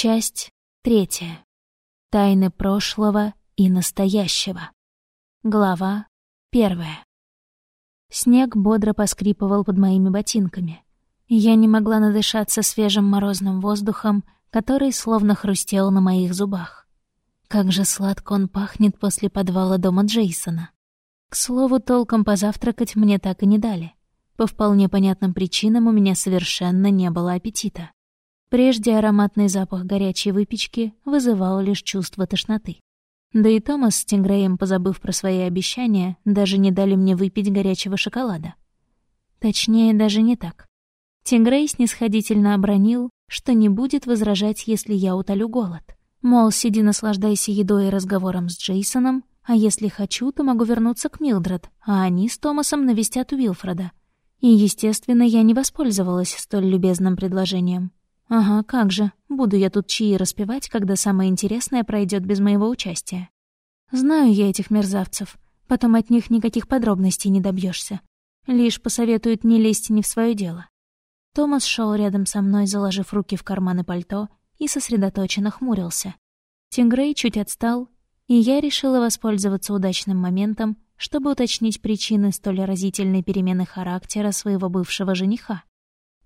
Часть третья. Тайны прошлого и настоящего. Глава первая. Снег бодро поскрипывал под моими ботинками. Я не могла надышаться свежим морозным воздухом, который словно хрустел на моих зубах. Как же сладко он пахнет после подвала дома Джейсона. К слову, толком позавтракать мне так и не дали. По вполне понятным причинам у меня совершенно не было аппетита. Прежде ароматный запах горячей выпечки вызывал лишь чувство тошноты. Да и Томас с Тингреем, позабыв про свои обещания, даже не дали мне выпить горячего шоколада. Точнее, даже не так. Тингрей снисходительно обронил, что не будет возражать, если я утолю голод. Мол, сиди наслаждайся едой и разговором с Джейсоном, а если хочу, то могу вернуться к Милдред, а они с Томасом навестят Уилфреда. И, естественно, я не воспользовалась столь любезным предложением. Ага, как же, буду я тут чаи распевать, когда самое интересное пройдет без моего участия. Знаю я этих мерзавцев, потом от них никаких подробностей не добьешься. Лишь посоветуют не лезть не в свое дело. Томас шел рядом со мной, заложив руки в карманы пальто, и сосредоточенно хмурился. Тингрей чуть отстал, и я решила воспользоваться удачным моментом, чтобы уточнить причины столь разительной перемены характера своего бывшего жениха.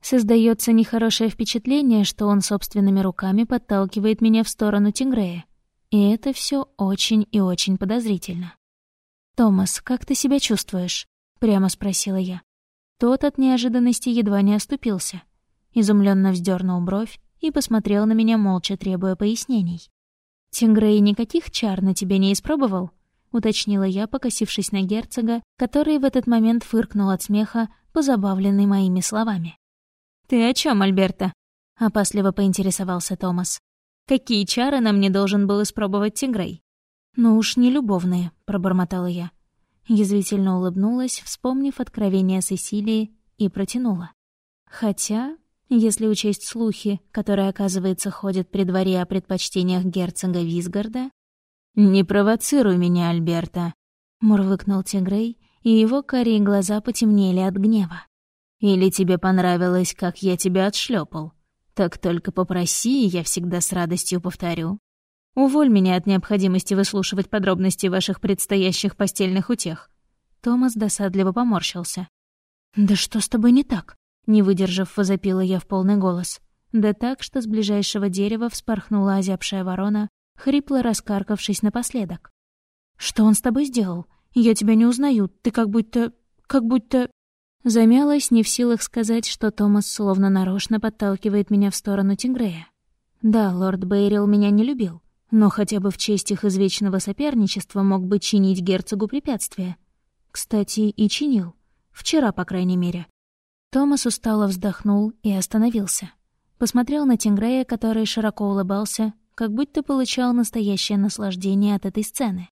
Создается нехорошее впечатление, что он собственными руками подталкивает меня в сторону Тингрея. И это все очень и очень подозрительно. «Томас, как ты себя чувствуешь?» — прямо спросила я. Тот от неожиданности едва не оступился. Изумленно вздернул бровь и посмотрел на меня, молча требуя пояснений. «Тингрей никаких чар на тебе не испробовал?» — уточнила я, покосившись на герцога, который в этот момент фыркнул от смеха, позабавленный моими словами. «Ты о чем, Альберта?» — опасливо поинтересовался Томас. «Какие чары нам не должен был испробовать Тигрей?» «Ну уж не любовные», — пробормотала я. Язвительно улыбнулась, вспомнив откровение Сесилии, и протянула. Хотя, если учесть слухи, которые, оказывается, ходят при дворе о предпочтениях герцога Визгарда... «Не провоцируй меня, Альберта», — мурлыкнул Тигрей, и его карие глаза потемнели от гнева. Или тебе понравилось, как я тебя отшлепал? Так только попроси, и я всегда с радостью повторю. Уволь меня от необходимости выслушивать подробности ваших предстоящих постельных утех». Томас досадливо поморщился. «Да что с тобой не так?» Не выдержав, возопила я в полный голос. Да так, что с ближайшего дерева вспорхнула озябшая ворона, хрипло раскаркавшись напоследок. «Что он с тобой сделал? Я тебя не узнаю, ты как будто... как будто...» Замялась, не в силах сказать, что Томас словно нарочно подталкивает меня в сторону Тингрея. Да, лорд Бейрил меня не любил, но хотя бы в честь их извечного соперничества мог бы чинить герцогу препятствия. Кстати, и чинил. Вчера, по крайней мере. Томас устало вздохнул и остановился. Посмотрел на Тингрея, который широко улыбался, как будто получал настоящее наслаждение от этой сцены.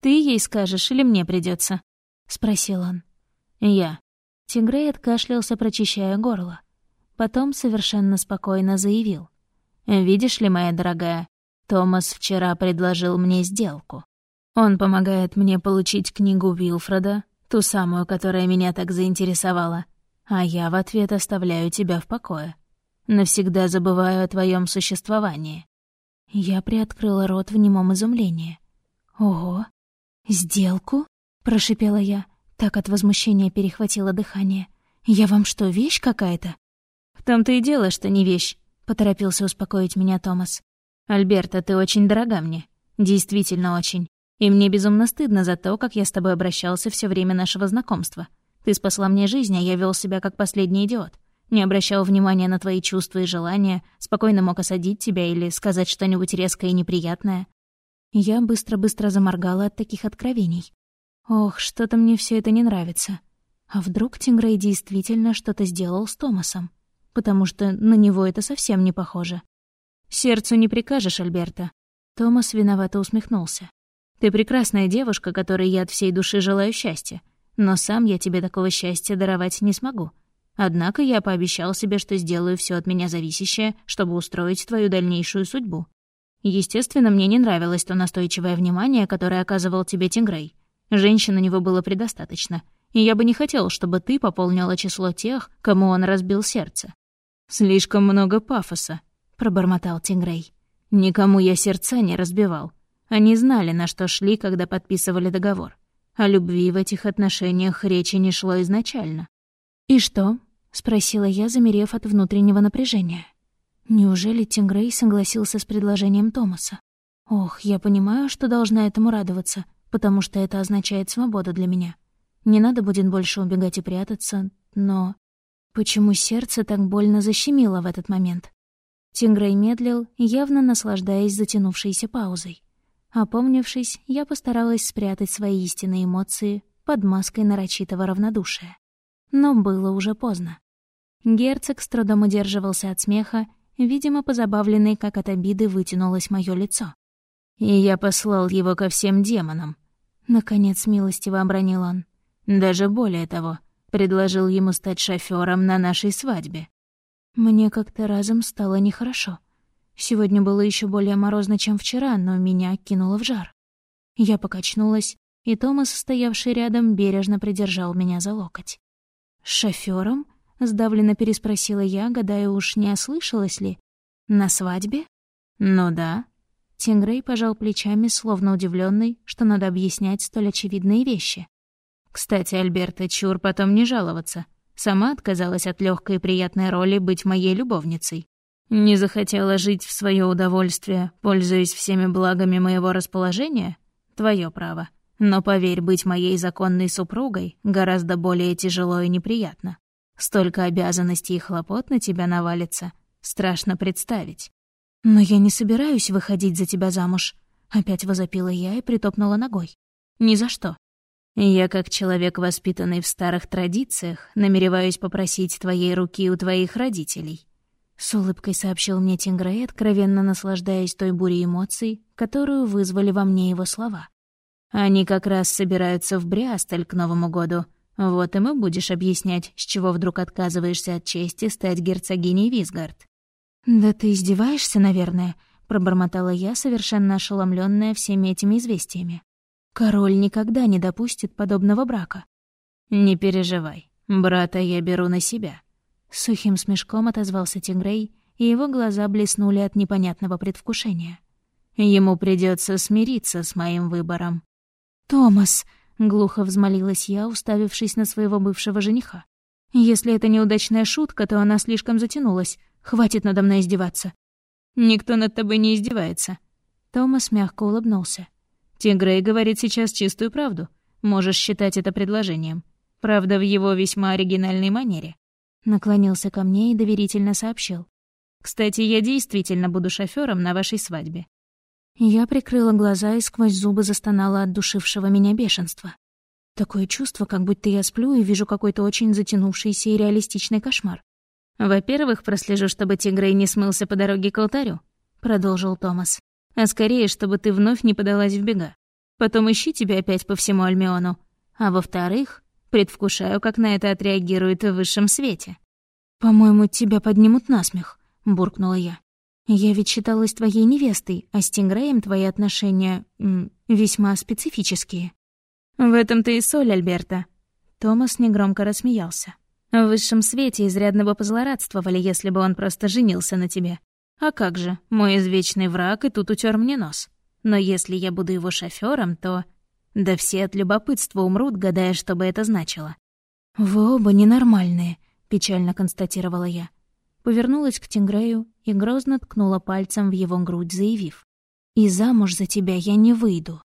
«Ты ей скажешь или мне придется? спросил он. «Я», Тигрей откашлялся, прочищая горло. Потом совершенно спокойно заявил. «Видишь ли, моя дорогая, Томас вчера предложил мне сделку. Он помогает мне получить книгу Вилфреда, ту самую, которая меня так заинтересовала, а я в ответ оставляю тебя в покое. Навсегда забываю о твоем существовании». Я приоткрыла рот в немом изумлении. «Ого! Сделку?» — прошипела я. Так от возмущения перехватило дыхание. «Я вам что, вещь какая-то?» «В том-то и дело, что не вещь», — поторопился успокоить меня Томас. «Альберта, ты очень дорога мне. Действительно очень. И мне безумно стыдно за то, как я с тобой обращался все время нашего знакомства. Ты спасла мне жизнь, а я вел себя как последний идиот. Не обращал внимания на твои чувства и желания, спокойно мог осадить тебя или сказать что-нибудь резкое и неприятное. Я быстро-быстро заморгала от таких откровений. Ох, что-то мне все это не нравится. А вдруг Тингрей действительно что-то сделал с Томасом? Потому что на него это совсем не похоже. «Сердцу не прикажешь, Альберта». Томас виновато усмехнулся. «Ты прекрасная девушка, которой я от всей души желаю счастья. Но сам я тебе такого счастья даровать не смогу. Однако я пообещал себе, что сделаю все от меня зависящее, чтобы устроить твою дальнейшую судьбу. Естественно, мне не нравилось то настойчивое внимание, которое оказывал тебе Тингрей. Женщин у него было предостаточно, и я бы не хотел, чтобы ты пополнила число тех, кому он разбил сердце. «Слишком много пафоса», — пробормотал Тингрей. Никому я сердца не разбивал. Они знали, на что шли, когда подписывали договор. О любви в этих отношениях речи не шло изначально. «И что?» — спросила я, замерев от внутреннего напряжения. Неужели Тингрей согласился с предложением Томаса? Ох, я понимаю, что должна этому радоваться, потому что это означает свободу для меня. Не надо будет больше убегать и прятаться, но... Почему сердце так больно защемило в этот момент? Тингрей медлил, явно наслаждаясь затянувшейся паузой. Опомнившись, я постаралась спрятать свои истинные эмоции под маской нарочитого равнодушия. Но было уже поздно. Герцог с трудом удерживался от смеха, видимо, позабавленный, как от обиды вытянулось мое лицо. «И я послал его ко всем демонам», — наконец милостиво обронил он. «Даже более того, предложил ему стать шофёром на нашей свадьбе». Мне как-то разом стало нехорошо. Сегодня было еще более морозно, чем вчера, но меня кинуло в жар. Я покачнулась, и Томас, стоявший рядом, бережно придержал меня за локоть. «С шофёром?» — сдавленно переспросила я, гадая уж, не ослышалась ли. «На свадьбе?» «Ну да». Тингрей пожал плечами, словно удивленный, что надо объяснять столь очевидные вещи. «Кстати, Альберта, чур потом не жаловаться. Сама отказалась от легкой и приятной роли быть моей любовницей. Не захотела жить в свое удовольствие, пользуясь всеми благами моего расположения? Твое право. Но поверь, быть моей законной супругой гораздо более тяжело и неприятно. Столько обязанностей и хлопот на тебя навалится. Страшно представить. Но я не собираюсь выходить за тебя замуж. Опять возопила я и притопнула ногой. Ни за что. Я, как человек, воспитанный в старых традициях, намереваюсь попросить твоей руки у твоих родителей. С улыбкой сообщил мне Тингрей, откровенно наслаждаясь той бурей эмоций, которую вызвали во мне его слова. «Они как раз собираются в Бриастель к Новому году. Вот и мы будешь объяснять, с чего вдруг отказываешься от чести стать герцогиней Визгард». «Да ты издеваешься, наверное», — пробормотала я, совершенно ошеломленная всеми этими известиями. «Король никогда не допустит подобного брака». «Не переживай, брата я беру на себя», Сухим смешком отозвался Тигрей, и его глаза блеснули от непонятного предвкушения. Ему придется смириться с моим выбором. «Томас!» — глухо взмолилась я, уставившись на своего бывшего жениха. «Если это неудачная шутка, то она слишком затянулась. Хватит надо мной издеваться». «Никто над тобой не издевается». Томас мягко улыбнулся. «Тигрей говорит сейчас чистую правду. Можешь считать это предложением. Правда, в его весьма оригинальной манере. Наклонился ко мне и доверительно сообщил. «Кстати, я действительно буду шофёром на вашей свадьбе». Я прикрыла глаза и сквозь зубы застонала от душившего меня бешенства. Такое чувство, как будто я сплю и вижу какой-то очень затянувшийся и реалистичный кошмар. «Во-первых, прослежу, чтобы Тигрей не смылся по дороге к алтарю», — продолжил Томас. «А скорее, чтобы ты вновь не подалась в бега. Потом ищи тебя опять по всему Альмиону. А во-вторых, Предвкушаю, как на это отреагирует в высшем свете. «По-моему, тебя поднимут на смех», — буркнула я. «Я ведь считалась твоей невестой, а с Тингреем твои отношения... Весьма специфические». «В этом-то и соль, Альберта». Томас негромко рассмеялся. «В высшем свете изрядно бы позлорадствовали, если бы он просто женился на тебе. А как же, мой извечный враг и тут утер мне нос. Но если я буду его шофёром, то...» Да все от любопытства умрут, гадая, что бы это значило. «Вы оба ненормальные», — печально констатировала я. Повернулась к Тингрею и грозно ткнула пальцем в его грудь, заявив. «И замуж за тебя я не выйду».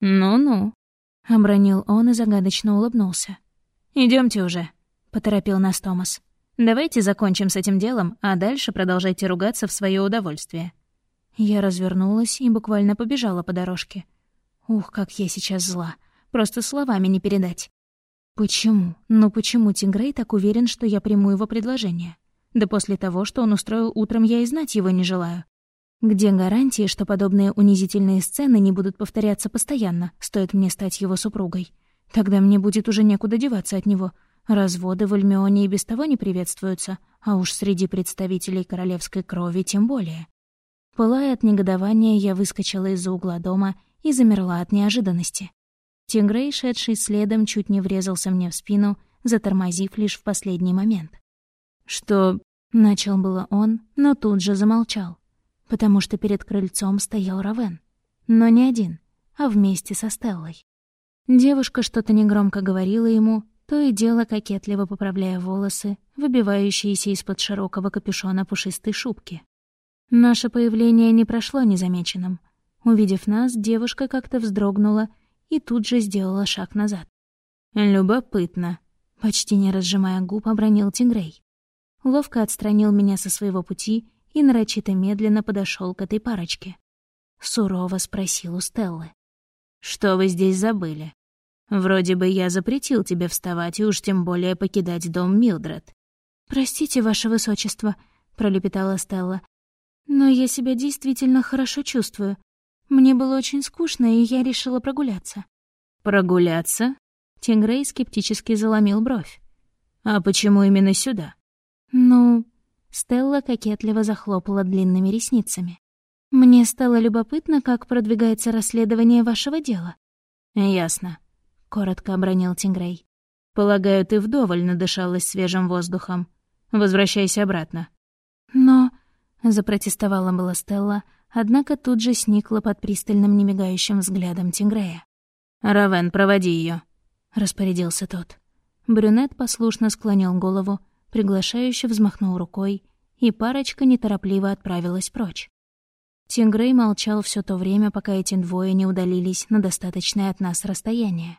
«Ну-ну», — обронил он и загадочно улыбнулся. Идемте уже», — поторопил нас Томас. «Давайте закончим с этим делом, а дальше продолжайте ругаться в свое удовольствие». Я развернулась и буквально побежала по дорожке. Ух, как я сейчас зла. Просто словами не передать. Почему? Ну почему Тингрей так уверен, что я приму его предложение? Да после того, что он устроил утром, я и знать его не желаю. Где гарантии, что подобные унизительные сцены не будут повторяться постоянно, стоит мне стать его супругой? Тогда мне будет уже некуда деваться от него. Разводы в Альмионе и без того не приветствуются, а уж среди представителей королевской крови тем более. Пылая от негодования, я выскочила из-за угла дома и замерла от неожиданности. Тингрей, шедший следом, чуть не врезался мне в спину, затормозив лишь в последний момент. «Что...» — начал было он, но тут же замолчал. потому что перед крыльцом стоял Равен. Но не один, а вместе со Стеллой. Девушка что-то негромко говорила ему, то и дело кокетливо поправляя волосы, выбивающиеся из-под широкого капюшона пушистой шубки. Наше появление не прошло незамеченным. Увидев нас, девушка как-то вздрогнула и тут же сделала шаг назад. «Любопытно», — почти не разжимая губ, обронил Тингрей. Ловко отстранил меня со своего пути и нарочито медленно подошел к этой парочке. Сурово спросил у Стеллы. «Что вы здесь забыли? Вроде бы я запретил тебе вставать и уж тем более покидать дом Милдред». «Простите, ваше высочество», — пролепетала Стелла. «Но я себя действительно хорошо чувствую. Мне было очень скучно, и я решила прогуляться». «Прогуляться?» Тингрей скептически заломил бровь. «А почему именно сюда?» «Ну...» Стелла кокетливо захлопала длинными ресницами. «Мне стало любопытно, как продвигается расследование вашего дела». «Ясно», — коротко обронил Тингрей. «Полагаю, ты вдоволь надышалась свежим воздухом. Возвращайся обратно». «Но...» — запротестовала была Стелла, однако тут же сникла под пристальным немигающим взглядом Тингрея. «Равен, проводи ее, распорядился тот. Брюнет послушно склонил голову, приглашающе взмахнул рукой, и парочка неторопливо отправилась прочь. Тингрей молчал все то время, пока эти двое не удалились на достаточное от нас расстояние.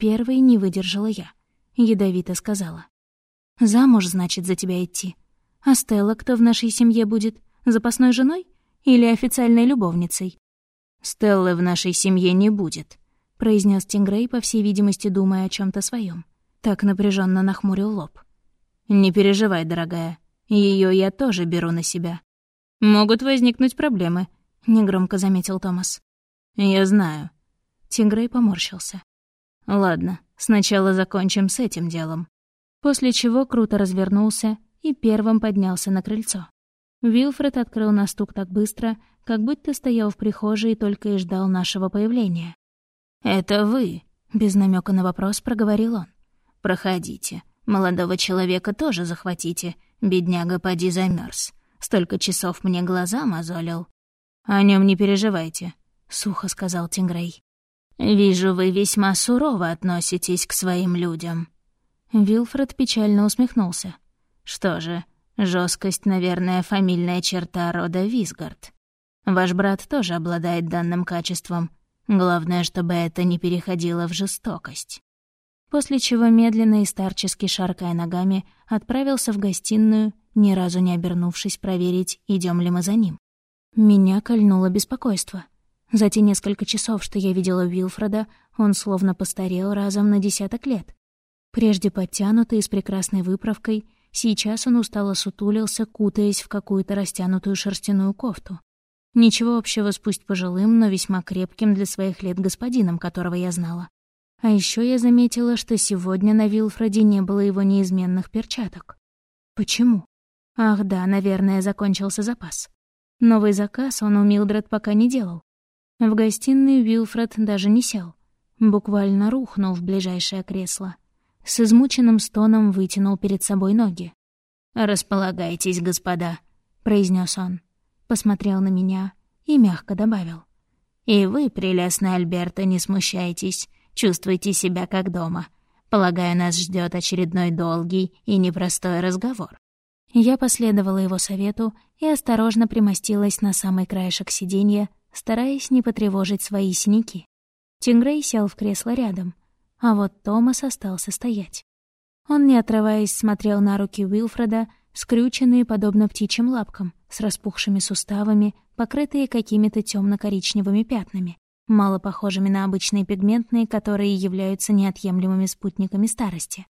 Первый не выдержала я. Ядовито сказала. «Замуж, значит, за тебя идти. А Стелла кто в нашей семье будет? Запасной женой? Или официальной любовницей?» «Стеллы в нашей семье не будет», — произнес Тингрей, по всей видимости, думая о чем то своем. Так напряженно нахмурил лоб. «Не переживай, дорогая. Ее я тоже беру на себя». «Могут возникнуть проблемы», — негромко заметил Томас. «Я знаю». Тингрей поморщился. «Ладно, сначала закончим с этим делом». После чего круто развернулся и первым поднялся на крыльцо. Вилфред открыл на стук так быстро, как будто стоял в прихожей и только и ждал нашего появления. «Это вы?» — без намека на вопрос проговорил он. «Проходите. Молодого человека тоже захватите. Бедняга поди замерз. Столько часов мне глаза мозолил. О нем не переживайте, сухо сказал Тингрей. Вижу, вы весьма сурово относитесь к своим людям. Вилфред печально усмехнулся. Что же, жесткость, наверное, фамильная черта рода Висгард. Ваш брат тоже обладает данным качеством. Главное, чтобы это не переходило в жестокость после чего медленно и старчески шаркая ногами отправился в гостиную, ни разу не обернувшись проверить, идем ли мы за ним. Меня кольнуло беспокойство. За те несколько часов, что я видела Вилфреда, он словно постарел разом на десяток лет. Прежде подтянутый с прекрасной выправкой, сейчас он устало сутулился, кутаясь в какую-то растянутую шерстяную кофту. Ничего общего с пусть пожилым, но весьма крепким для своих лет господином, которого я знала. А еще я заметила, что сегодня на Вилфреде не было его неизменных перчаток. Почему? Ах да, наверное, закончился запас. Новый заказ он у Милдред пока не делал. В гостиной Вилфред даже не сел. Буквально рухнул в ближайшее кресло. С измученным стоном вытянул перед собой ноги. «Располагайтесь, господа», — произнес он. Посмотрел на меня и мягко добавил. «И вы, прелестная Альберта, не смущайтесь. Чувствуйте себя как дома. Полагаю, нас ждет очередной долгий и непростой разговор». Я последовала его совету и осторожно примостилась на самый краешек сиденья, стараясь не потревожить свои синяки. Тингрей сел в кресло рядом, а вот Томас остался стоять. Он, не отрываясь, смотрел на руки Уилфреда, скрюченные, подобно птичьим лапкам, с распухшими суставами, покрытые какими-то темно коричневыми пятнами мало похожими на обычные пигментные, которые являются неотъемлемыми спутниками старости.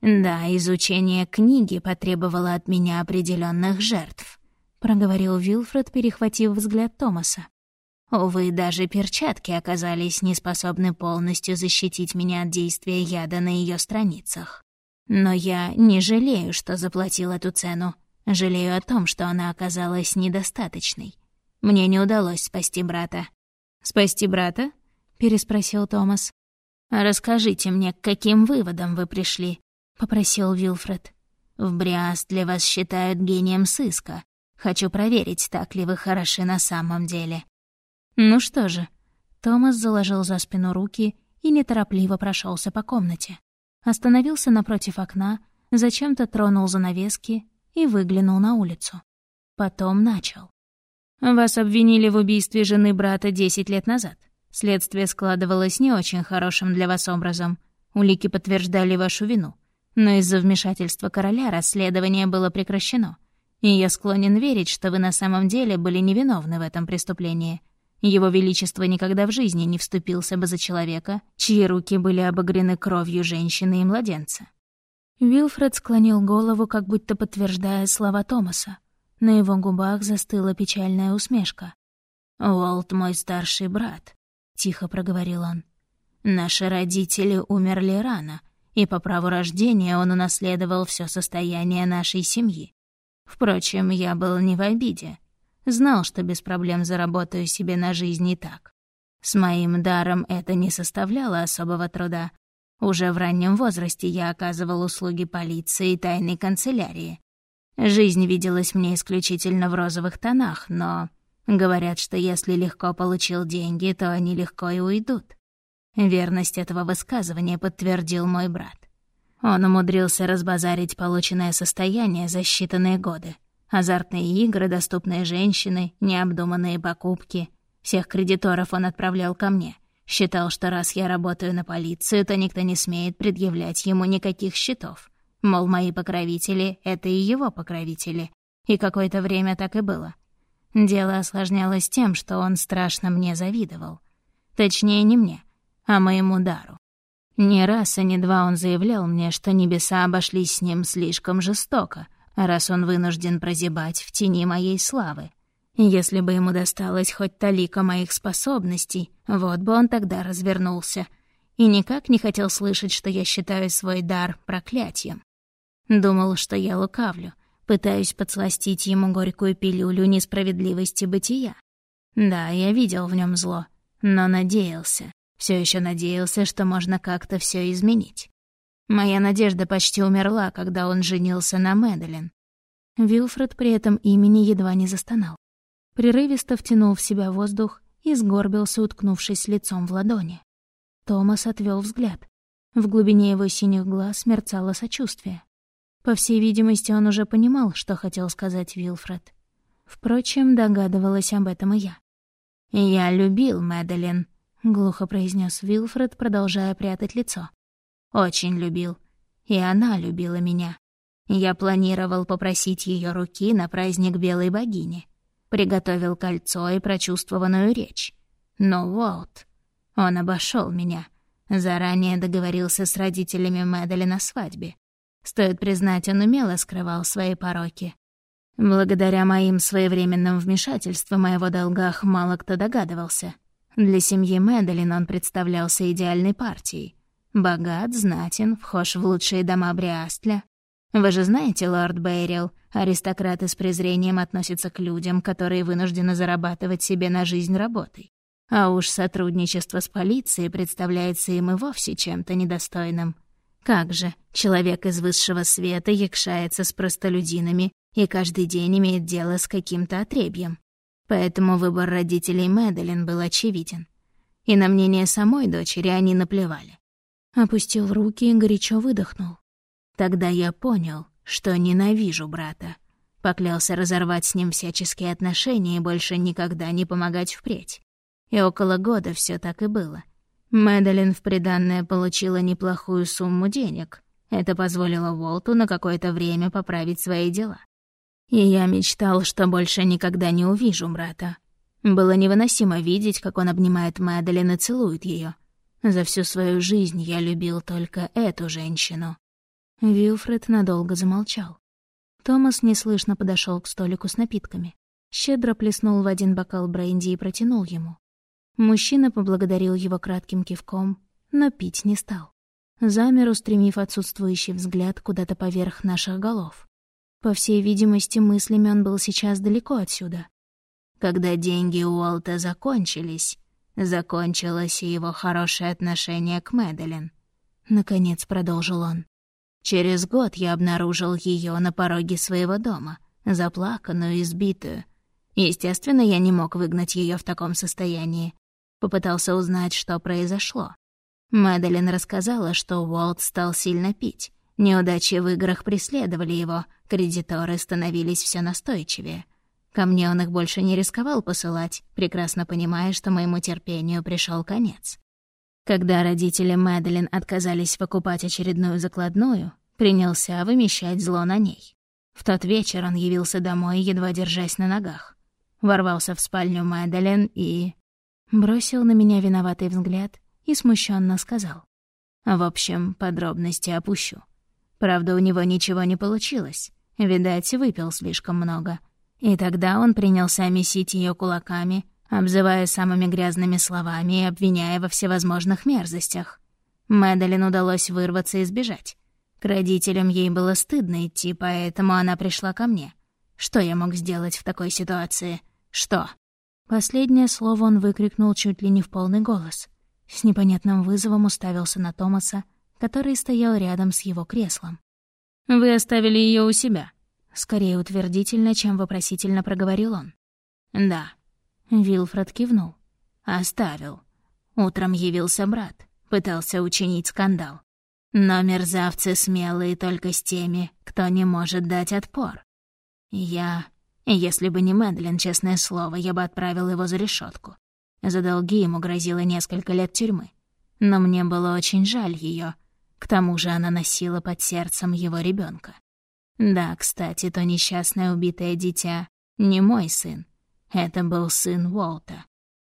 «Да, изучение книги потребовало от меня определенных жертв», — проговорил Вилфред, перехватив взгляд Томаса. «Увы, даже перчатки оказались неспособны полностью защитить меня от действия яда на ее страницах. Но я не жалею, что заплатил эту цену. Жалею о том, что она оказалась недостаточной. Мне не удалось спасти брата, «Спасти брата?» — переспросил Томас. «Расскажите мне, к каким выводам вы пришли?» — попросил Вилфред. «В Бриас для вас считают гением сыска, Хочу проверить, так ли вы хороши на самом деле». «Ну что же». Томас заложил за спину руки и неторопливо прошелся по комнате. Остановился напротив окна, зачем-то тронул занавески и выглянул на улицу. Потом начал. «Вас обвинили в убийстве жены брата десять лет назад. Следствие складывалось не очень хорошим для вас образом. Улики подтверждали вашу вину. Но из-за вмешательства короля расследование было прекращено. И я склонен верить, что вы на самом деле были невиновны в этом преступлении. Его Величество никогда в жизни не вступился бы за человека, чьи руки были обогрены кровью женщины и младенца. Вилфред склонил голову, как будто подтверждая слова Томаса. На его губах застыла печальная усмешка. «Уолт — мой старший брат», — тихо проговорил он. «Наши родители умерли рано, и по праву рождения он унаследовал все состояние нашей семьи. Впрочем, я был не в обиде. Знал, что без проблем заработаю себе на жизнь и так. С моим даром это не составляло особого труда. Уже в раннем возрасте я оказывал услуги полиции и тайной канцелярии. Жизнь виделась мне исключительно в розовых тонах, но говорят, что если легко получил деньги, то они легко и уйдут. Верность этого высказывания подтвердил мой брат. Он умудрился разбазарить полученное состояние за считанные годы. Азартные игры, доступные женщины, необдуманные покупки. Всех кредиторов он отправлял ко мне. Считал, что раз я работаю на полицию, то никто не смеет предъявлять ему никаких счетов. Мол, мои покровители — это и его покровители. И какое-то время так и было. Дело осложнялось тем, что он страшно мне завидовал. Точнее, не мне, а моему дару. Не раз и не два он заявлял мне, что небеса обошлись с ним слишком жестоко, раз он вынужден прозябать в тени моей славы. Если бы ему досталось хоть талика моих способностей, вот бы он тогда развернулся. И никак не хотел слышать, что я считаю свой дар проклятием. Думал, что я лукавлю, пытаюсь подсластить ему горькую пилюлю несправедливости бытия. Да, я видел в нем зло, но надеялся, все еще надеялся, что можно как-то все изменить. Моя надежда почти умерла, когда он женился на Мэдалин. Вилфред при этом имени едва не застонал. Прерывисто втянул в себя воздух и сгорбился, уткнувшись лицом в ладони. Томас отвел взгляд. В глубине его синих глаз мерцало сочувствие. По всей видимости, он уже понимал, что хотел сказать Вилфред. Впрочем, догадывалась об этом и я. «Я любил Мэдалин», — глухо произнес Вилфред, продолжая прятать лицо. Очень любил. И она любила меня. Я планировал попросить ее руки на праздник Белой Богини. Приготовил кольцо и прочувствованную речь. Но Уолт... Он обошел меня. Заранее договорился с родителями Мэдали на свадьбе. Стоит признать, он умело скрывал свои пороки. Благодаря моим своевременным вмешательствам о его долгах мало кто догадывался. Для семьи Мэдалин он представлялся идеальной партией. Богат, знатен, вхож в лучшие дома Бриастля. Вы же знаете, лорд Бейрил, аристократы с презрением относятся к людям, которые вынуждены зарабатывать себе на жизнь работой. А уж сотрудничество с полицией представляется им и вовсе чем-то недостойным. Как же, человек из высшего света якшается с простолюдинами и каждый день имеет дело с каким-то отребьем. Поэтому выбор родителей Мэдалин был очевиден. И на мнение самой дочери они наплевали. Опустил руки и горячо выдохнул. Тогда я понял, что ненавижу брата. Поклялся разорвать с ним всяческие отношения и больше никогда не помогать впредь. И около года все так и было. Мэдалин в приданное получила неплохую сумму денег. Это позволило Волту на какое-то время поправить свои дела. И я мечтал, что больше никогда не увижу брата. Было невыносимо видеть, как он обнимает Мэдалин и целует ее. За всю свою жизнь я любил только эту женщину». Вилфред надолго замолчал. Томас неслышно подошел к столику с напитками. Щедро плеснул в один бокал бренди и протянул ему. Мужчина поблагодарил его кратким кивком, но пить не стал. Замер, устремив отсутствующий взгляд куда-то поверх наших голов. По всей видимости, мыслями он был сейчас далеко отсюда. Когда деньги у Уолта закончились, Закончилось и его хорошее отношение к Мэдалин. Наконец продолжил он. Через год я обнаружил ее на пороге своего дома, заплаканную и сбитую. Естественно, я не мог выгнать ее в таком состоянии. Попытался узнать, что произошло. Мэдалин рассказала, что Уолт стал сильно пить. Неудачи в играх преследовали его, кредиторы становились все настойчивее. Ко мне он их больше не рисковал посылать, прекрасно понимая, что моему терпению пришел конец. Когда родители Мэдалин отказались покупать очередную закладную, принялся вымещать зло на ней. В тот вечер он явился домой, едва держась на ногах. Ворвался в спальню Мэдалин и... Бросил на меня виноватый взгляд и смущенно сказал. В общем, подробности опущу. Правда, у него ничего не получилось. Видать, выпил слишком много. И тогда он принялся месить ее кулаками, обзывая самыми грязными словами и обвиняя во всевозможных мерзостях. Мэдалин удалось вырваться и сбежать. К родителям ей было стыдно идти, поэтому она пришла ко мне. Что я мог сделать в такой ситуации? Что? Последнее слово он выкрикнул чуть ли не в полный голос. С непонятным вызовом уставился на Томаса, который стоял рядом с его креслом. «Вы оставили ее у себя?» Скорее утвердительно, чем вопросительно проговорил он. «Да». Вилфред кивнул. «Оставил. Утром явился брат, пытался учинить скандал. Но мерзавцы смелые только с теми, кто не может дать отпор. Я... Если бы не Мэдлин, честное слово, я бы отправил его за решетку. За долги ему грозило несколько лет тюрьмы. Но мне было очень жаль ее. К тому же она носила под сердцем его ребенка. Да, кстати, то несчастное убитое дитя не мой сын. Это был сын Уолта.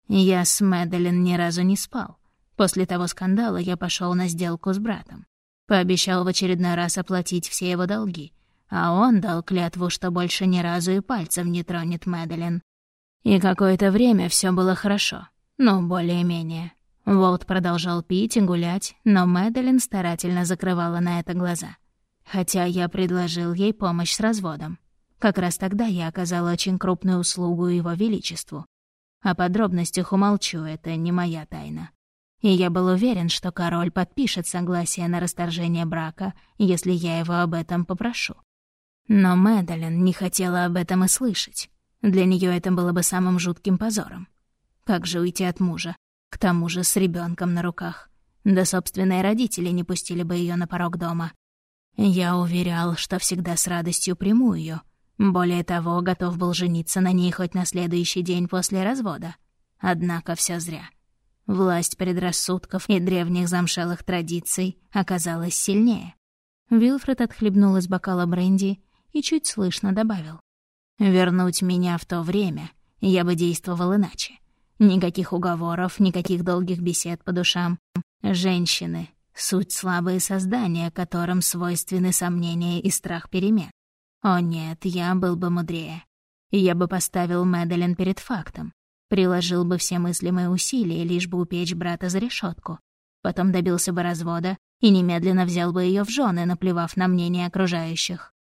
Я с Мэдалин ни разу не спал. После того скандала я пошел на сделку с братом. Пообещал в очередной раз оплатить все его долги, а он дал клятву, что больше ни разу и пальцем не тронет Мэдалин. И какое-то время все было хорошо, ну, более-менее. Волт продолжал пить и гулять, но Мэдалин старательно закрывала на это глаза. Хотя я предложил ей помощь с разводом. Как раз тогда я оказал очень крупную услугу его величеству. О подробностях умолчу, это не моя тайна и я был уверен, что король подпишет согласие на расторжение брака, если я его об этом попрошу. Но Мэдалин не хотела об этом и слышать. Для нее это было бы самым жутким позором. Как же уйти от мужа? К тому же с ребенком на руках. Да собственные родители не пустили бы ее на порог дома. Я уверял, что всегда с радостью приму ее. Более того, готов был жениться на ней хоть на следующий день после развода. Однако все зря. Власть предрассудков и древних замшелых традиций оказалась сильнее. Вилфред отхлебнул из бокала бренди и чуть слышно добавил. «Вернуть меня в то время я бы действовал иначе. Никаких уговоров, никаких долгих бесед по душам. Женщины — суть слабые создания, которым свойственны сомнения и страх перемен. О нет, я был бы мудрее. Я бы поставил Мэдалин перед фактом. Приложил бы все мыслимые усилия, лишь бы упечь брата за решетку. Потом добился бы развода и немедленно взял бы ее в жены, наплевав на мнение окружающих.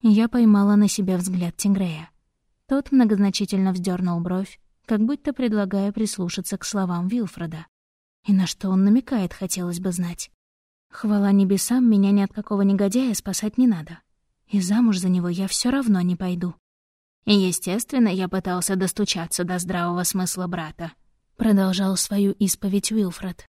Я поймала на себя взгляд Тингрея. Тот многозначительно вздернул бровь, как будто предлагая прислушаться к словам Вилфреда. И на что он намекает, хотелось бы знать. Хвала небесам, меня ни от какого негодяя спасать не надо. И замуж за него я все равно не пойду. Естественно, я пытался достучаться до здравого смысла брата. Продолжал свою исповедь Уилфред.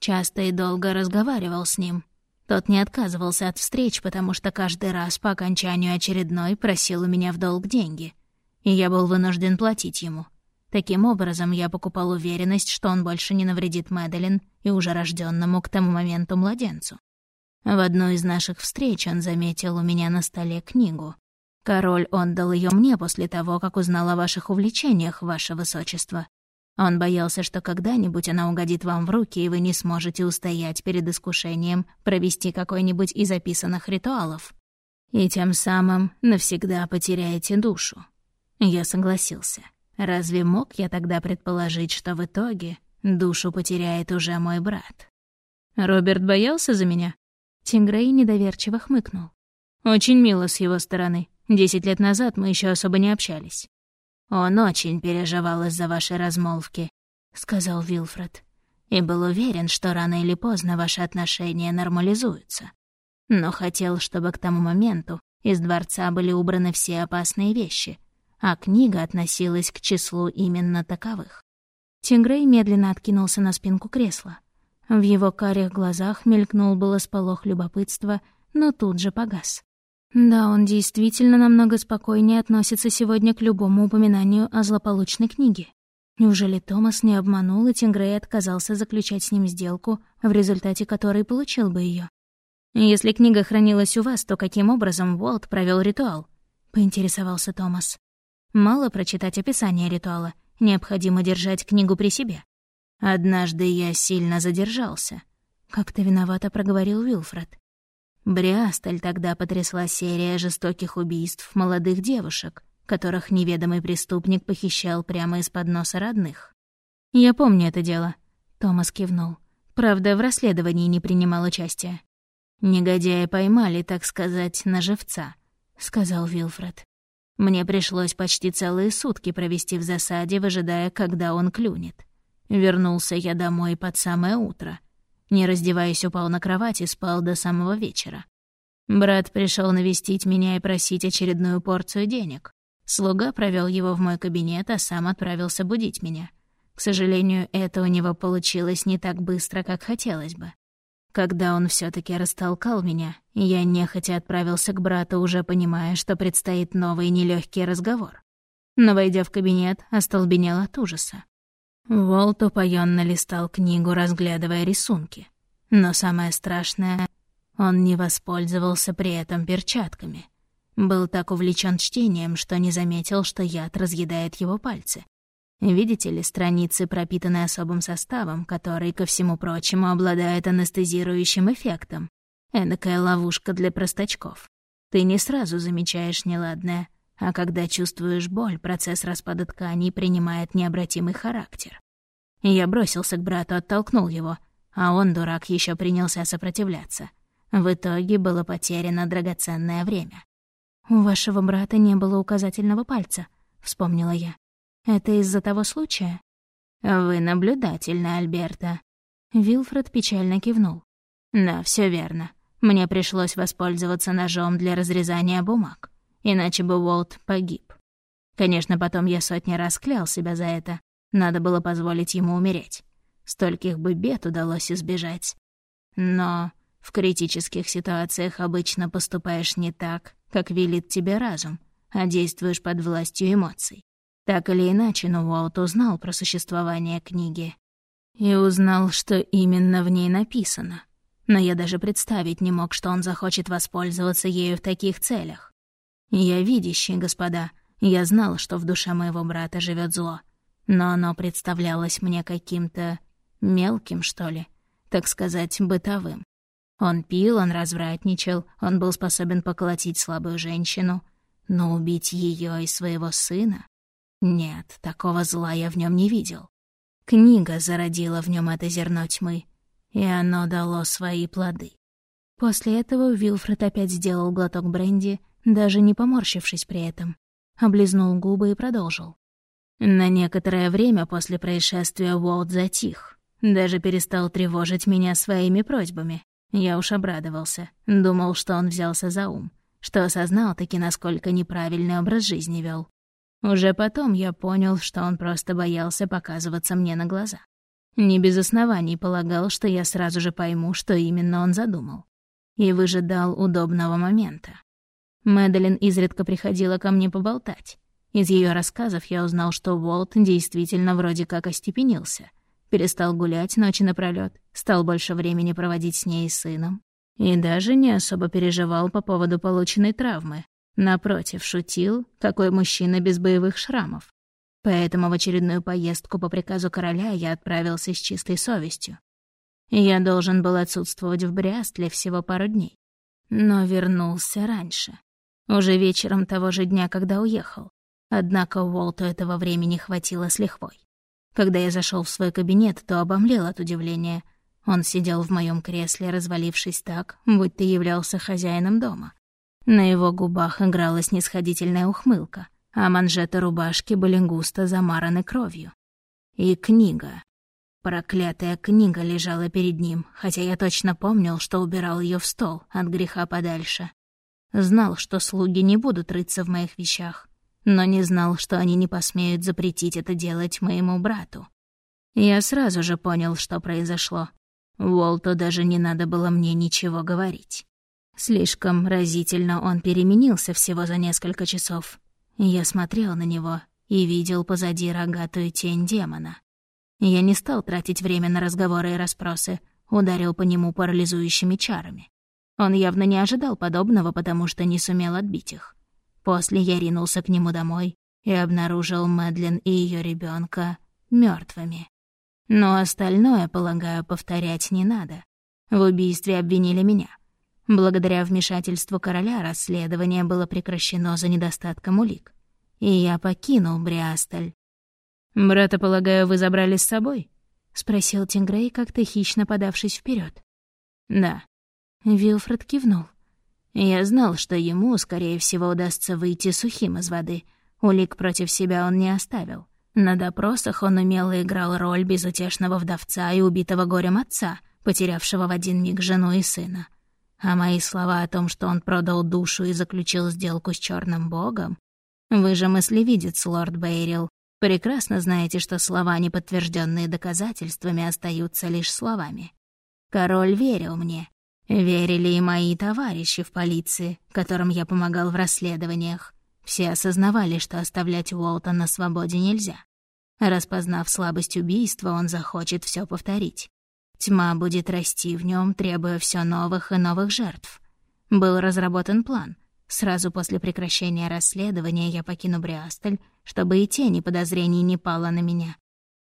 Часто и долго разговаривал с ним. Тот не отказывался от встреч, потому что каждый раз по окончанию очередной просил у меня в долг деньги. И я был вынужден платить ему. Таким образом, я покупал уверенность, что он больше не навредит Мэдалин и уже рожденному к тому моменту младенцу. В одну из наших встреч он заметил у меня на столе книгу. Король отдал ее мне после того, как узнал о ваших увлечениях, ваше высочество. Он боялся, что когда-нибудь она угодит вам в руки, и вы не сможете устоять перед искушением провести какой-нибудь из описанных ритуалов. И тем самым навсегда потеряете душу. Я согласился. Разве мог я тогда предположить, что в итоге душу потеряет уже мой брат? Роберт боялся за меня? Тингрей недоверчиво хмыкнул. Очень мило с его стороны. Десять лет назад мы еще особо не общались. Он очень переживал из-за вашей размолвки, сказал Вилфред, и был уверен, что рано или поздно ваши отношения нормализуются. Но хотел, чтобы к тому моменту Из дворца были убраны все опасные вещи, а книга относилась к числу именно таковых. Тингрей медленно откинулся на спинку кресла. В его карих глазах мелькнул было сполох любопытства, но тут же погас. Да, он действительно намного спокойнее относится сегодня к любому упоминанию о злополучной книге. Неужели Томас не обманул, и Тингрей отказался заключать с ним сделку, в результате которой получил бы ее? «Если книга хранилась у вас, то каким образом Уолт провел ритуал?» — поинтересовался Томас. «Мало прочитать описание ритуала, необходимо держать книгу при себе». «Однажды я сильно задержался», — как-то виновато проговорил Уилфред. Бриасталь тогда потрясла серия жестоких убийств молодых девушек, которых неведомый преступник похищал прямо из-под носа родных. «Я помню это дело», — Томас кивнул. Правда, в расследовании не принимал участия. «Негодяя поймали, так сказать, на живца», — сказал Вилфред. «Мне пришлось почти целые сутки провести в засаде, выжидая, когда он клюнет. Вернулся я домой под самое утро. Не раздеваясь, упал на кровать и спал до самого вечера. Брат пришел навестить меня и просить очередную порцию денег. Слуга провел его в мой кабинет, а сам отправился будить меня. К сожалению, это у него получилось не так быстро, как хотелось бы. Когда он все таки растолкал меня, я нехотя отправился к брату, уже понимая, что предстоит новый нелегкий разговор. Но, войдя в кабинет, остолбенел от ужаса. Волт упоенно листал книгу, разглядывая рисунки. Но самое страшное, он не воспользовался при этом перчатками — был так увлечен чтением, что не заметил, что яд разъедает его пальцы. Видите ли, страницы пропитаны особым составом, который, ко всему прочему, обладает анестезирующим эффектом. Эдакая ловушка для простачков. Ты не сразу замечаешь неладное, а когда чувствуешь боль, процесс распада тканей принимает необратимый характер. Я бросился к брату, оттолкнул его, а он, дурак, еще принялся сопротивляться. В итоге было потеряно драгоценное время. «У вашего брата не было указательного пальца», — вспомнила я. «Это из-за того случая?» «Вы наблюдательны, Альберта». Вилфред печально кивнул. «Да, все верно. Мне пришлось воспользоваться ножом для разрезания бумаг, иначе бы Уолт погиб. Конечно, потом я сотни раз клял себя за это. Надо было позволить ему умереть. Стольких бы бед удалось избежать. Но в критических ситуациях обычно поступаешь не так, как велит тебе разум, а действуешь под властью эмоций. Так или иначе, но Уолт узнал про существование книги. И узнал, что именно в ней написано. Но я даже представить не мог, что он захочет воспользоваться ею в таких целях. Я видящий, господа, я знал, что в душе моего брата живет зло. Но оно представлялось мне каким-то мелким, что ли, так сказать, бытовым. Он пил, он развратничал, он был способен поколотить слабую женщину, но убить ее и своего сына? Нет, такого зла я в нем не видел. Книга зародила в нем это зерно тьмы, и оно дало свои плоды. После этого Вилфред опять сделал глоток бренди, даже не поморщившись при этом. Облизнул губы и продолжил. На некоторое время после происшествия Уолт затих, даже перестал тревожить меня своими просьбами. Я уж обрадовался. Думал, что он взялся за ум. Что осознал таки, насколько неправильный образ жизни вел. Уже потом я понял, что он просто боялся показываться мне на глаза. Не без оснований полагал, что я сразу же пойму, что именно он задумал. И выжидал удобного момента. Мэдалин изредка приходила ко мне поболтать. Из ее рассказов я узнал, что Уолт действительно вроде как остепенился — перестал гулять ночи напролёт, стал больше времени проводить с ней и сыном. И даже не особо переживал по поводу полученной травмы. Напротив, шутил, какой мужчина без боевых шрамов. Поэтому в очередную поездку по приказу короля я отправился с чистой совестью. Я должен был отсутствовать в Брястле всего пару дней. Но вернулся раньше. Уже вечером того же дня, когда уехал. Однако Уолту этого времени хватило с лихвой. Когда я зашел в свой кабинет, то обомлел от удивления. Он сидел в моем кресле, развалившись так, будь ты являлся хозяином дома. На его губах играла снисходительная ухмылка, а манжеты рубашки были густо замараны кровью. И книга. Проклятая книга лежала перед ним, хотя я точно помнил, что убирал ее в стол от греха подальше. Знал, что слуги не будут рыться в моих вещах, но не знал, что они не посмеют запретить это делать моему брату. Я сразу же понял, что произошло. Уолту даже не надо было мне ничего говорить. Слишком разительно он переменился всего за несколько часов. Я смотрел на него и видел позади рогатую тень демона. Я не стал тратить время на разговоры и расспросы, ударил по нему парализующими чарами. Он явно не ожидал подобного, потому что не сумел отбить их. После я ринулся к нему домой и обнаружил Мэдлин и ее ребенка мертвыми. Но остальное, полагаю, повторять не надо. В убийстве обвинили меня. Благодаря вмешательству короля расследование было прекращено за недостатком улик. И я покинул Бриасталь. «Брата, полагаю, вы забрали с собой?» — спросил Тингрей, как-то хищно подавшись вперед. «Да». Вилфред кивнул. Я знал, что ему, скорее всего, удастся выйти сухим из воды. Улик против себя он не оставил. На допросах он умело играл роль безутешного вдовца и убитого горем отца, потерявшего в один миг жену и сына. А мои слова о том, что он продал душу и заключил сделку с черным богом? Вы же мыслевидец, лорд Бейрил. Прекрасно знаете, что слова, не подтвержденные доказательствами, остаются лишь словами. Король верил мне. Верили и мои товарищи в полиции, которым я помогал в расследованиях. Все осознавали, что оставлять Уолта на свободе нельзя. Распознав слабость убийства, он захочет все повторить. Тьма будет расти в нем, требуя все новых и новых жертв. Был разработан план. Сразу после прекращения расследования я покину Бриастель, чтобы и тени подозрений не пало на меня.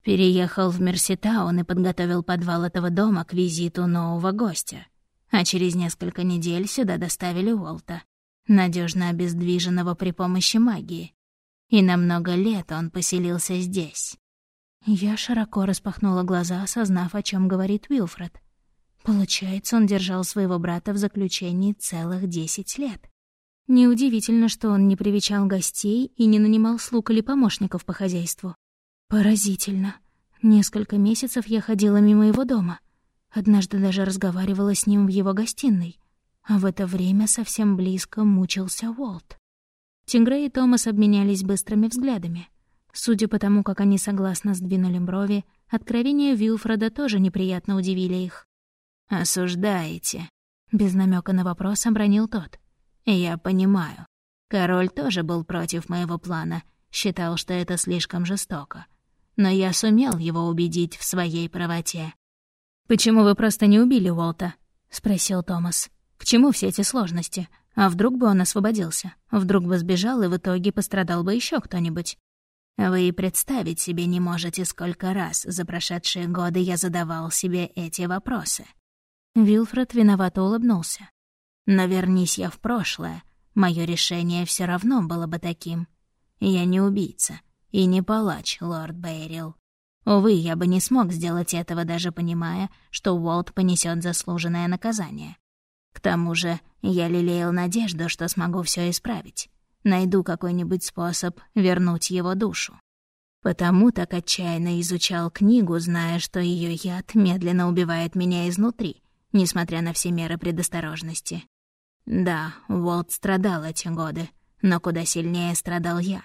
Переехал в Мерситаун и подготовил подвал этого дома к визиту нового гостя. А через несколько недель сюда доставили Уолта, надежно обездвиженного при помощи магии. И на много лет он поселился здесь. Я широко распахнула глаза, осознав, о чем говорит Уилфред. Получается, он держал своего брата в заключении целых десять лет. Неудивительно, что он не привечал гостей и не нанимал слуг или помощников по хозяйству. Поразительно. Несколько месяцев я ходила мимо его дома. Однажды даже разговаривала с ним в его гостиной. А в это время совсем близко мучился Уолт. Тингрей и Томас обменялись быстрыми взглядами. Судя по тому, как они согласно сдвинули брови, откровения Вилфреда тоже неприятно удивили их. «Осуждаете?» — без намека на вопрос обронил тот. «Я понимаю. Король тоже был против моего плана, считал, что это слишком жестоко. Но я сумел его убедить в своей правоте». «Почему вы просто не убили Уолта?» — спросил Томас. «К чему все эти сложности? А вдруг бы он освободился? Вдруг бы сбежал, и в итоге пострадал бы еще кто-нибудь?» Вы и представить себе не можете, сколько раз за прошедшие годы я задавал себе эти вопросы. Вилфред виновато улыбнулся. Но вернись я в прошлое, мое решение все равно было бы таким. Я не убийца и не палач, лорд Бейрил. Увы, я бы не смог сделать этого, даже понимая, что Уолт понесет заслуженное наказание. К тому же я лелеял надежду, что смогу все исправить найду какой-нибудь способ вернуть его душу. Потому так отчаянно изучал книгу, зная, что ее яд медленно убивает меня изнутри, несмотря на все меры предосторожности. Да, Уолт страдал эти годы, но куда сильнее страдал я.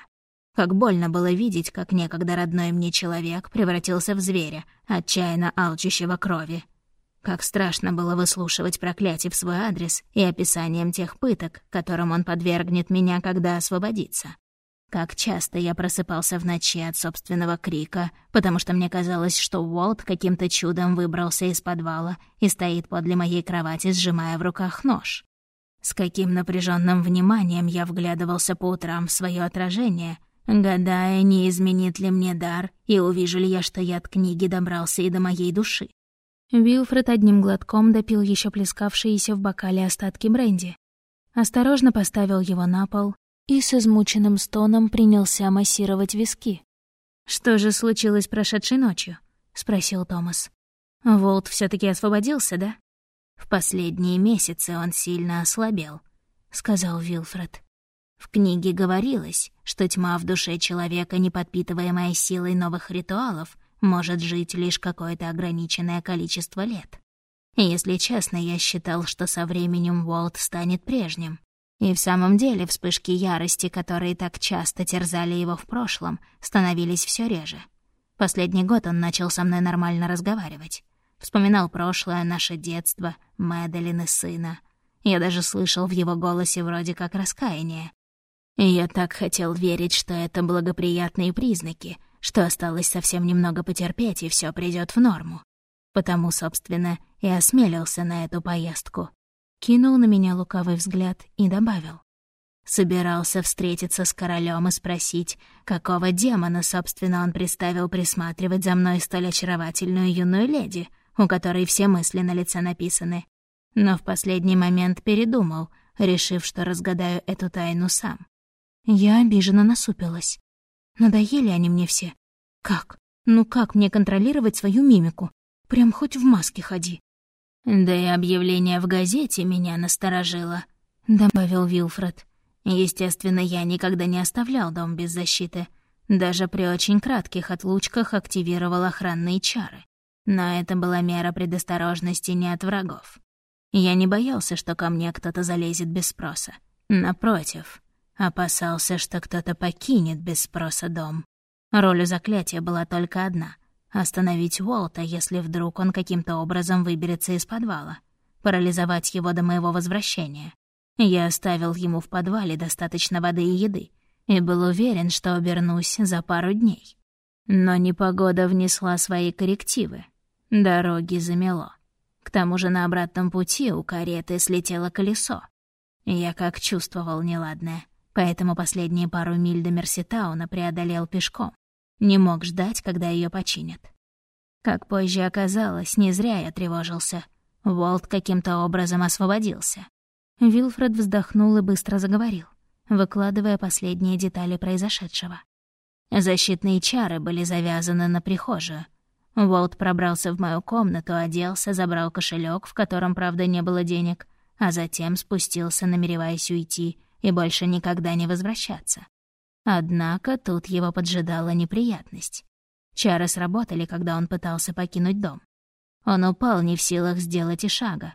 Как больно было видеть, как некогда родной мне человек превратился в зверя, отчаянно алчущего крови, как страшно было выслушивать проклятие в свой адрес и описанием тех пыток, которым он подвергнет меня, когда освободится. Как часто я просыпался в ночи от собственного крика, потому что мне казалось, что Уолт каким-то чудом выбрался из подвала и стоит подле моей кровати, сжимая в руках нож. С каким напряженным вниманием я вглядывался по утрам в свое отражение, гадая, не изменит ли мне дар и увижу ли я, что я от книги добрался и до моей души. Вилфред одним глотком допил еще плескавшиеся в бокале остатки бренди. Осторожно поставил его на пол и с измученным стоном принялся массировать виски. «Что же случилось прошедшей ночью?» — спросил Томас. «Волт все таки освободился, да?» «В последние месяцы он сильно ослабел», — сказал Вилфред. В книге говорилось, что тьма в душе человека, не подпитываемая силой новых ритуалов, может жить лишь какое-то ограниченное количество лет. Если честно, я считал, что со временем Уолт станет прежним. И в самом деле вспышки ярости, которые так часто терзали его в прошлом, становились все реже. Последний год он начал со мной нормально разговаривать. Вспоминал прошлое, наше детство, Мэдалин и сына. Я даже слышал в его голосе вроде как раскаяние. И я так хотел верить, что это благоприятные признаки, что осталось совсем немного потерпеть, и все придет в норму. Потому, собственно, и осмелился на эту поездку. Кинул на меня лукавый взгляд и добавил. Собирался встретиться с королем и спросить, какого демона, собственно, он приставил присматривать за мной столь очаровательную юную леди, у которой все мысли на лице написаны. Но в последний момент передумал, решив, что разгадаю эту тайну сам. Я обиженно насупилась. Надоели они мне все. Как? Ну как мне контролировать свою мимику? Прям хоть в маске ходи. Да и объявление в газете меня насторожило, добавил Вилфред. Естественно, я никогда не оставлял дом без защиты. Даже при очень кратких отлучках активировал охранные чары. Но это была мера предосторожности не от врагов. Я не боялся, что ко мне кто-то залезет без спроса. Напротив, опасался, что кто-то покинет без спроса дом. Роль у заклятия была только одна — остановить Уолта, если вдруг он каким-то образом выберется из подвала, парализовать его до моего возвращения. Я оставил ему в подвале достаточно воды и еды и был уверен, что обернусь за пару дней. Но непогода внесла свои коррективы. Дороги замело. К тому же на обратном пути у кареты слетело колесо. Я как чувствовал неладное, поэтому последние пару миль до Мерситауна преодолел пешком. Не мог ждать, когда ее починят. Как позже оказалось, не зря я тревожился. Волт каким-то образом освободился. Вилфред вздохнул и быстро заговорил, выкладывая последние детали произошедшего. Защитные чары были завязаны на прихожую — Уолт пробрался в мою комнату, оделся, забрал кошелек, в котором, правда, не было денег, а затем спустился, намереваясь уйти и больше никогда не возвращаться. Однако тут его поджидала неприятность. Чары сработали, когда он пытался покинуть дом. Он упал не в силах сделать и шага.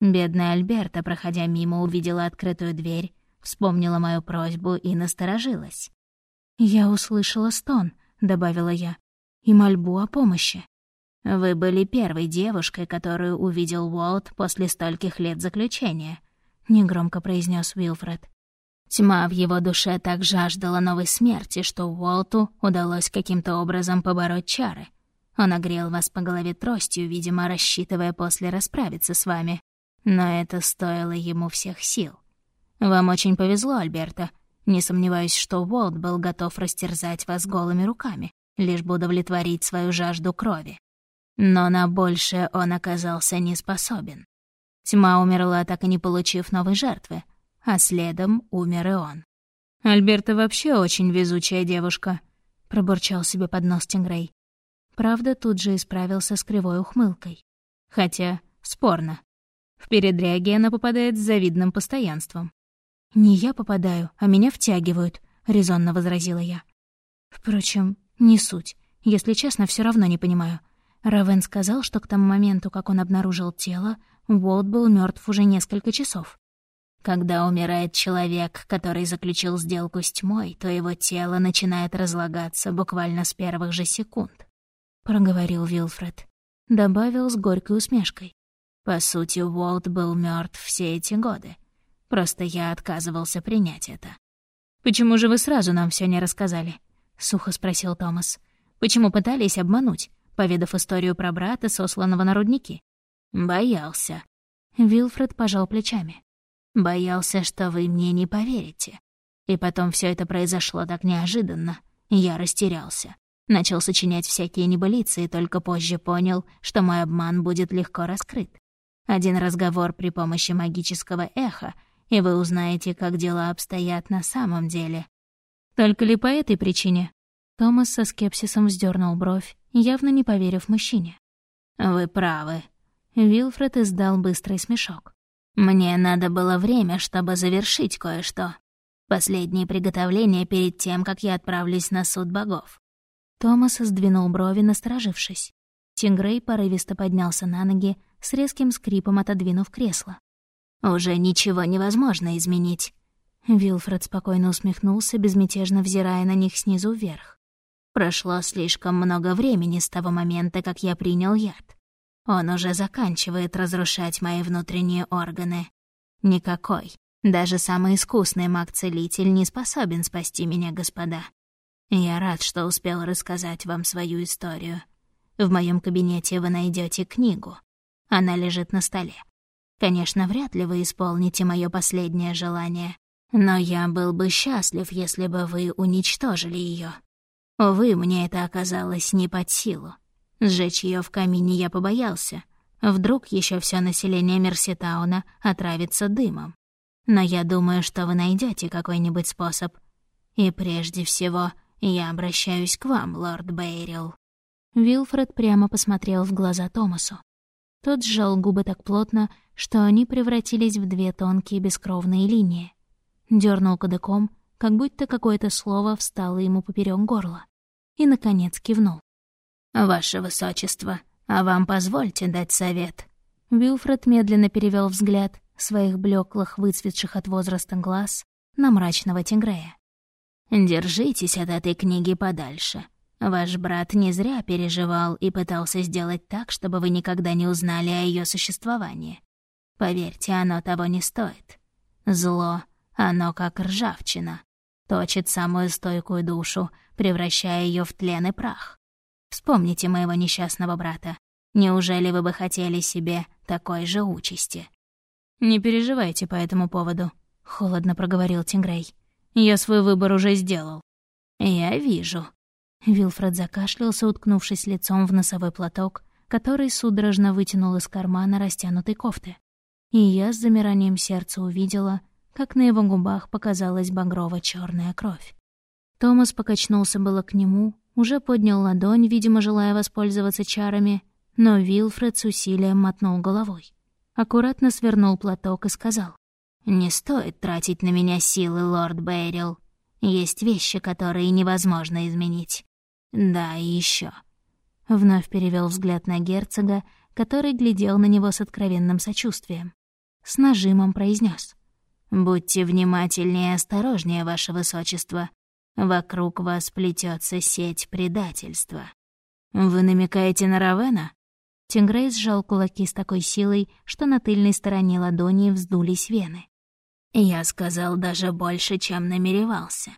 Бедная Альберта, проходя мимо, увидела открытую дверь, вспомнила мою просьбу и насторожилась. «Я услышала стон», — добавила я и мольбу о помощи. Вы были первой девушкой, которую увидел Уолт после стольких лет заключения, негромко произнес Уилфред. Тьма в его душе так жаждала новой смерти, что Уолту удалось каким-то образом побороть чары. Он огрел вас по голове тростью, видимо, рассчитывая после расправиться с вами. Но это стоило ему всех сил. Вам очень повезло, Альберта. Не сомневаюсь, что Уолт был готов растерзать вас голыми руками лишь бы удовлетворить свою жажду крови. Но на большее он оказался не способен. Тьма умерла, так и не получив новой жертвы, а следом умер и он. «Альберта вообще очень везучая девушка», — пробурчал себе под нос Тингрей. Правда, тут же исправился с кривой ухмылкой. Хотя, спорно. В передряге она попадает с завидным постоянством. «Не я попадаю, а меня втягивают», — резонно возразила я. Впрочем, не суть. Если честно, все равно не понимаю. Равен сказал, что к тому моменту, как он обнаружил тело, Уолт был мертв уже несколько часов. Когда умирает человек, который заключил сделку с тьмой, то его тело начинает разлагаться буквально с первых же секунд. Проговорил Вилфред. Добавил с горькой усмешкой. По сути, Уолт был мертв все эти годы. Просто я отказывался принять это. «Почему же вы сразу нам все не рассказали?» — сухо спросил Томас. «Почему пытались обмануть, поведав историю про брата, сосланного на рудники?» «Боялся». Вилфред пожал плечами. «Боялся, что вы мне не поверите. И потом все это произошло так неожиданно. Я растерялся. Начал сочинять всякие небылицы и только позже понял, что мой обман будет легко раскрыт. Один разговор при помощи магического эха, и вы узнаете, как дела обстоят на самом деле. Только ли по этой причине? Томас со скепсисом вздернул бровь, явно не поверив мужчине. «Вы правы». Вилфред издал быстрый смешок. «Мне надо было время, чтобы завершить кое-что. Последние приготовления перед тем, как я отправлюсь на суд богов». Томас сдвинул брови, насторожившись. Тингрей порывисто поднялся на ноги, с резким скрипом отодвинув кресло. «Уже ничего невозможно изменить. Вилфред спокойно усмехнулся, безмятежно взирая на них снизу вверх. «Прошло слишком много времени с того момента, как я принял яд. Он уже заканчивает разрушать мои внутренние органы. Никакой, даже самый искусный маг-целитель не способен спасти меня, господа. Я рад, что успел рассказать вам свою историю. В моем кабинете вы найдете книгу. Она лежит на столе. Конечно, вряд ли вы исполните мое последнее желание, но я был бы счастлив, если бы вы уничтожили ее. Увы, мне это оказалось не под силу. Сжечь ее в камине я побоялся. Вдруг еще все население Мерситауна отравится дымом. Но я думаю, что вы найдете какой-нибудь способ. И прежде всего, я обращаюсь к вам, лорд Бейрил. Вилфред прямо посмотрел в глаза Томасу. Тот сжал губы так плотно, что они превратились в две тонкие бескровные линии. Дёрнул кадыком, как будто какое-то слово встало ему поперёк горла. И, наконец, кивнул. «Ваше Высочество, а вам позвольте дать совет». Вилфред медленно перевёл взгляд своих блеклых, выцветших от возраста глаз на мрачного Тингрея. «Держитесь от этой книги подальше. Ваш брат не зря переживал и пытался сделать так, чтобы вы никогда не узнали о ее существовании. Поверьте, оно того не стоит. Зло, оно как ржавчина, точит самую стойкую душу, превращая ее в тлен и прах. Вспомните моего несчастного брата. Неужели вы бы хотели себе такой же участи? «Не переживайте по этому поводу», — холодно проговорил Тингрей. «Я свой выбор уже сделал». «Я вижу», Вилфред закашлялся, уткнувшись лицом в носовой платок, который судорожно вытянул из кармана растянутой кофты. И я с замиранием сердца увидела, как на его губах показалась багрово черная кровь. Томас покачнулся было к нему, уже поднял ладонь, видимо, желая воспользоваться чарами, но Вилфред с усилием мотнул головой. Аккуратно свернул платок и сказал, «Не стоит тратить на меня силы, лорд Бейрил. Есть вещи, которые невозможно изменить. Да, и еще. Вновь перевел взгляд на герцога, который глядел на него с откровенным сочувствием. С нажимом произнес: «Будьте внимательнее и осторожнее, ваше высочество. Вокруг вас плетется сеть предательства». «Вы намекаете на Равена?» Тингрей сжал кулаки с такой силой, что на тыльной стороне ладони вздулись вены. «Я сказал даже больше, чем намеревался».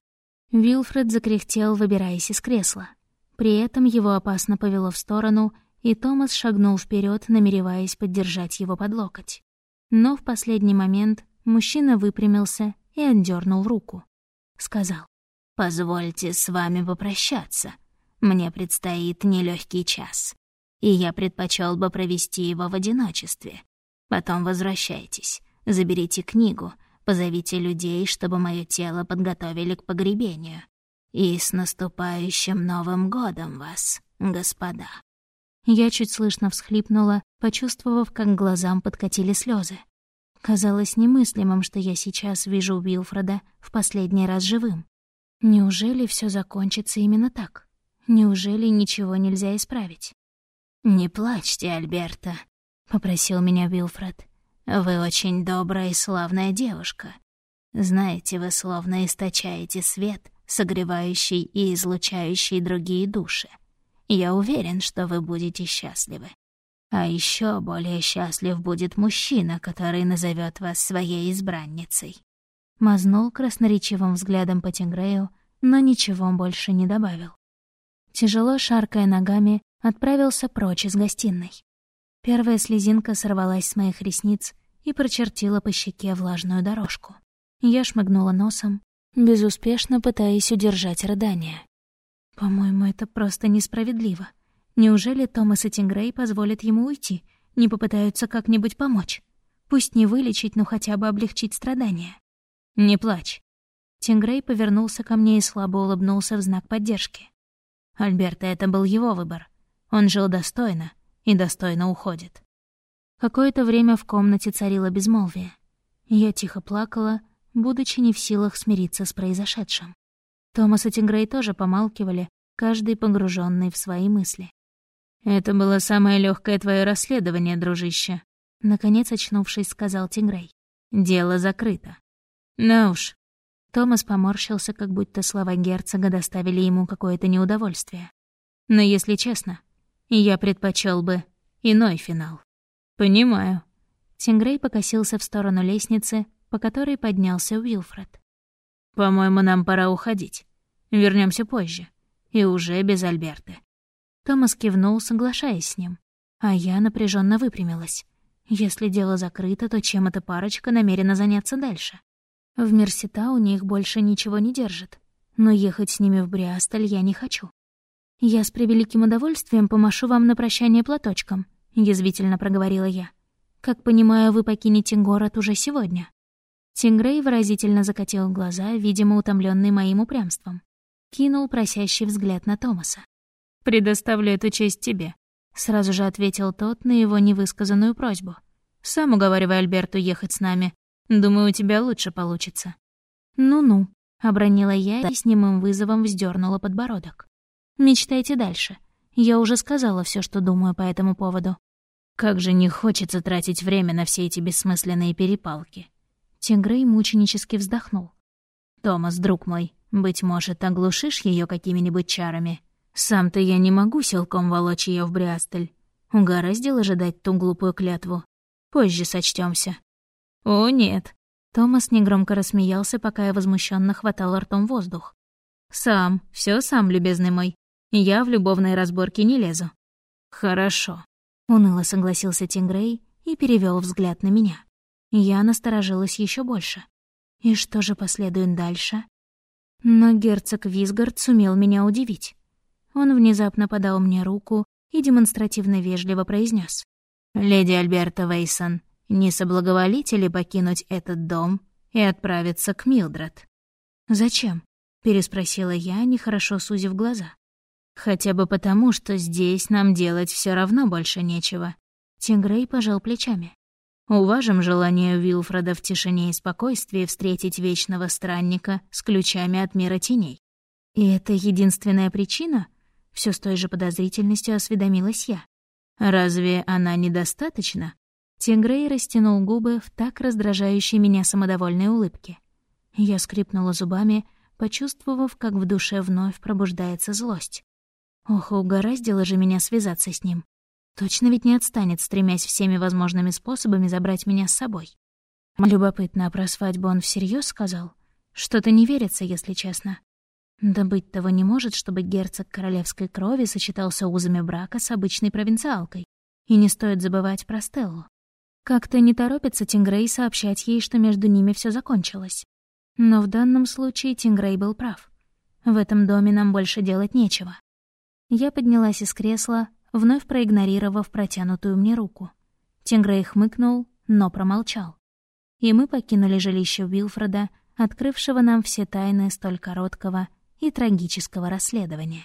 Вилфред закряхтел, выбираясь из кресла. При этом его опасно повело в сторону, и Томас шагнул вперед, намереваясь поддержать его под локоть. Но в последний момент мужчина выпрямился и отдернул руку. Сказал, «Позвольте с вами попрощаться. Мне предстоит нелегкий час, и я предпочел бы провести его в одиночестве. Потом возвращайтесь, заберите книгу, позовите людей, чтобы мое тело подготовили к погребению. И с наступающим Новым годом вас, господа. Я чуть слышно всхлипнула, почувствовав, как глазам подкатили слезы. Казалось немыслимым, что я сейчас вижу Уилфреда в последний раз живым. Неужели все закончится именно так? Неужели ничего нельзя исправить? «Не плачьте, Альберта», — попросил меня Уилфред. «Вы очень добрая и славная девушка. Знаете, вы словно источаете свет, согревающий и излучающий другие души. Я уверен, что вы будете счастливы. А еще более счастлив будет мужчина, который назовет вас своей избранницей. Мазнул красноречивым взглядом по Тингрею, но ничего больше не добавил. Тяжело шаркая ногами, отправился прочь из гостиной. Первая слезинка сорвалась с моих ресниц и прочертила по щеке влажную дорожку. Я шмыгнула носом, безуспешно пытаясь удержать рыдание. По-моему, это просто несправедливо. Неужели Томас и Тингрей позволят ему уйти, не попытаются как-нибудь помочь? Пусть не вылечить, но хотя бы облегчить страдания. «Не плачь». Тингрей повернулся ко мне и слабо улыбнулся в знак поддержки. Альберта, это был его выбор. Он жил достойно и достойно уходит. Какое-то время в комнате царило безмолвие. Я тихо плакала, будучи не в силах смириться с произошедшим. Томас и Тингрей тоже помалкивали, каждый погруженный в свои мысли. «Это было самое легкое твое расследование, дружище», — наконец очнувшись, сказал Тингрей. «Дело закрыто». «На уж, Томас поморщился, как будто слова герцога доставили ему какое-то неудовольствие. Но если честно, я предпочел бы иной финал. Понимаю. Тингрей покосился в сторону лестницы, по которой поднялся Уилфред. По-моему, нам пора уходить. Вернемся позже. И уже без Альберты. Томас кивнул, соглашаясь с ним. А я напряженно выпрямилась. Если дело закрыто, то чем эта парочка намерена заняться дальше? В Мерсита у них больше ничего не держит. Но ехать с ними в Бриастоль я не хочу. «Я с превеликим удовольствием помашу вам на прощание платочком», — язвительно проговорила я. «Как понимаю, вы покинете город уже сегодня». Тингрей выразительно закатил глаза, видимо, утомленный моим упрямством. Кинул просящий взгляд на Томаса. «Предоставлю эту честь тебе», — сразу же ответил тот на его невысказанную просьбу. «Сам уговаривай Альберту ехать с нами. Думаю, у тебя лучше получится». «Ну-ну», — обронила я и с немым вызовом вздернула подбородок. «Мечтайте дальше. Я уже сказала все, что думаю по этому поводу». «Как же не хочется тратить время на все эти бессмысленные перепалки». Тигрей мученически вздохнул. «Томас, друг мой, быть может, оглушишь ее какими-нибудь чарами? Сам-то я не могу силком волочь ее в Бриастель. Угораздило же дать ту глупую клятву. Позже сочтемся. «О, нет». Томас негромко рассмеялся, пока я возмущенно хватал ртом воздух. «Сам, все сам, любезный мой. Я в любовные разборки не лезу». «Хорошо», — уныло согласился Тингрей и перевел взгляд на меня. Я насторожилась еще больше. И что же последует дальше? Но герцог Визгард сумел меня удивить. Он внезапно подал мне руку и демонстративно вежливо произнес: «Леди Альберта Вейсон, не соблаговолите ли покинуть этот дом и отправиться к Милдред?» «Зачем?» — переспросила я, нехорошо сузив глаза. «Хотя бы потому, что здесь нам делать все равно больше нечего». Тингрей пожал плечами. Уважим желание Вилфреда в тишине и спокойствии встретить вечного странника с ключами от мира теней. И это единственная причина? Все с той же подозрительностью осведомилась я. Разве она недостаточна? Тингрей растянул губы в так раздражающей меня самодовольной улыбке. Я скрипнула зубами, почувствовав, как в душе вновь пробуждается злость. Ох, угораздило же меня связаться с ним. Точно ведь не отстанет, стремясь всеми возможными способами забрать меня с собой. Любопытно, а про свадьбу он всерьез сказал? Что-то не верится, если честно. Да быть того не может, чтобы герцог королевской крови сочетался узами брака с обычной провинциалкой. И не стоит забывать про Стеллу. Как-то не торопится Тингрей сообщать ей, что между ними все закончилось. Но в данном случае Тингрей был прав. В этом доме нам больше делать нечего. Я поднялась из кресла, вновь проигнорировав протянутую мне руку. Тингрей хмыкнул, но промолчал. И мы покинули жилище Уилфреда, открывшего нам все тайны столь короткого и трагического расследования.